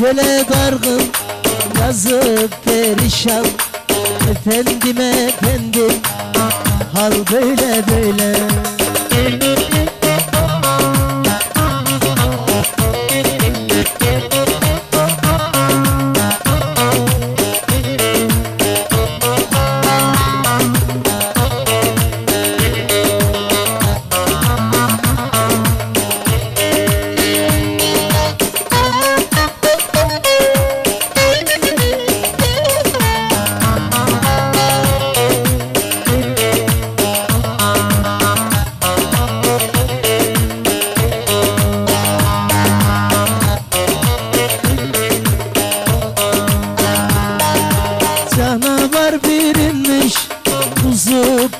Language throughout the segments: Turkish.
Çöle dargın Yazı perişan. Efendim efendim Hal böyle böyle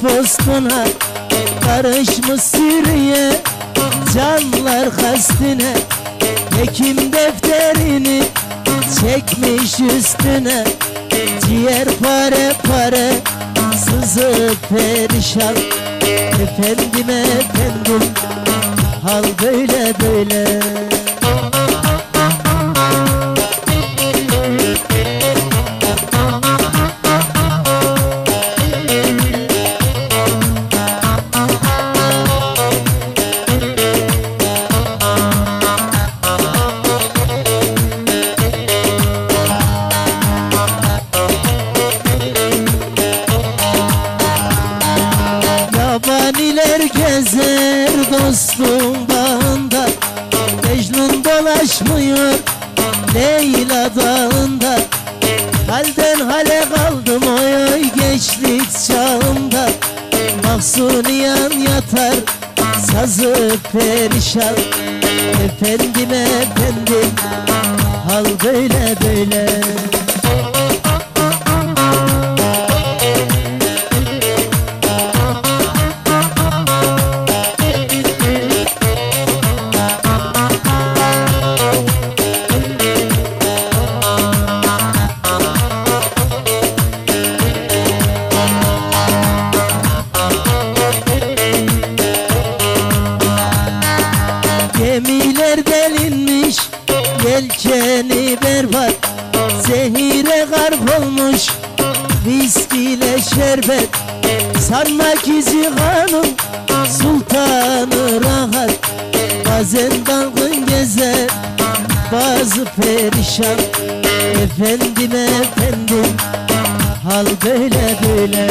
postuna Karışmış sürüye canlar kastine. Hekim defterini çekmiş üstüne. Ciğer pare pare sızı perişan. Efendim efendim hal böyle böyle Yabaniler gezer dostum bağında Mecnun dolaşmıyor Leyla dağında. Halden hale kaldım oy oy gençlik çağımda. Mahsuni yan yatar Sazı perişan. Efendim efendim Hal böyle böyle Yelkeni berbat Zehire garp olmuş Viskiyle şerbet. Sarmak izi hanım Sultanı rahat Bazen dalgın gezer Bazı perişan. Efendim efendim Hal böyle böyle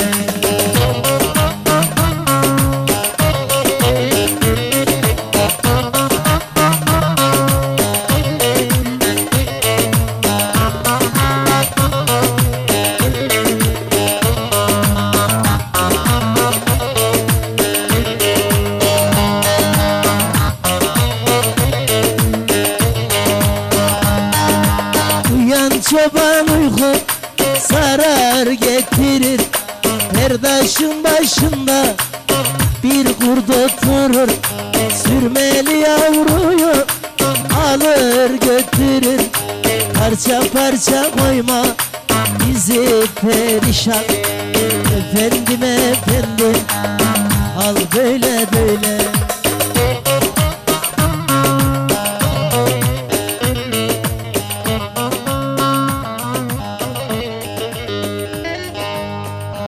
çoban uyku sarar getirir. Perdaşın başında bir kurt oturur. Sürmeli yavruyu alır götürür. Parça parça koyma bizi perişan. Efendim efendim al böyle böyle